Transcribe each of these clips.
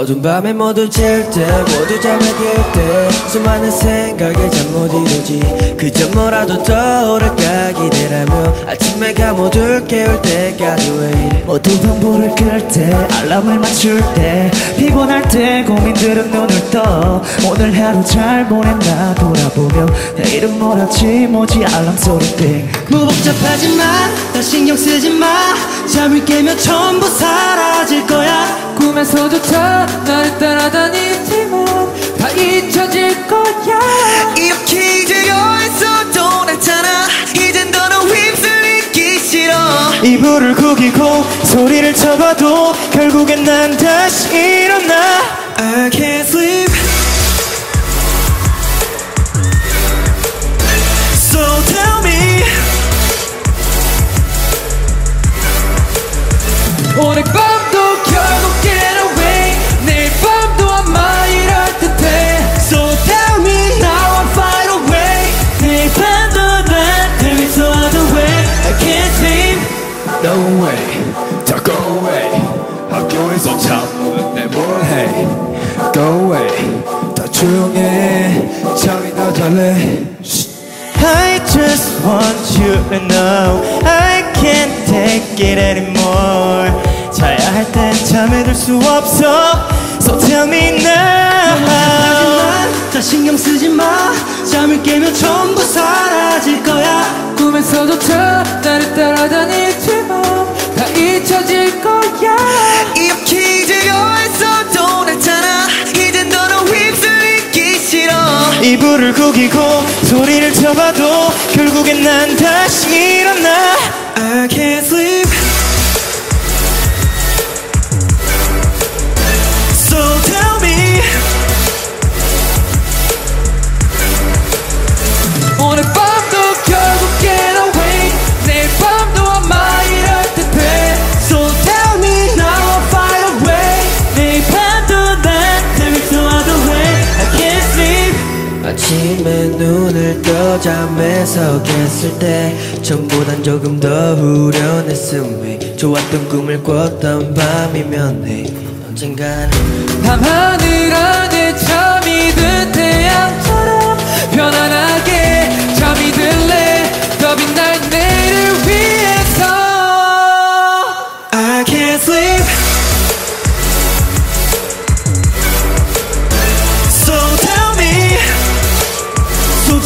어두운 밤에 모두 질때 모두 잠에 들때 수많은 생각에 잠 못 이루지 그저 뭐라도 떠오를까 기대라며 아침에 가모두 깨울 때까지 왜 이래 모두 방불을 끌때 알람을 맞출 때 피곤할 때 고민들은 눈을 떠 오늘 하루 잘 보냈나 돌아보며 내일은 뭐라지 뭐지 알람 소리 땡뭐 복잡하지 마, 다 신경 쓰지 마. 잠을 깨면 전부 거야. 꿈에서조차 나를 따라다니지만 다 잊혀질 거야 이렇게 되어 있어도 괜찮아. 이젠 더는 휩쓸리기 싫어. 이불을 구기고 소리를 쳐봐도 결국엔 난 다시 일어나 I can't sleep. No way. 다 go away. 학교에서 잠은 내뭘 해? Go away. 다 조용해. 잠이 더 잘래. I just want you to know I can't take it anymore. 자야 할 땐 잠에 들 수 없어. So tell me now. 하지만 다 신경 쓰지 마. 잠을 깨면 전부 사라질 거야. 나를 따라다니지만 다 잊혀질 거야 이불을 구기고 소리를 쳐봐도 결국엔 난 다시 일어나. I can't sleep. 잠에서 깼을 때 전보단 조금 더 후련했음에 좋았던 꿈을 꿨던 밤이면 해 언젠가는 밤하늘 안에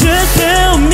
Just tell me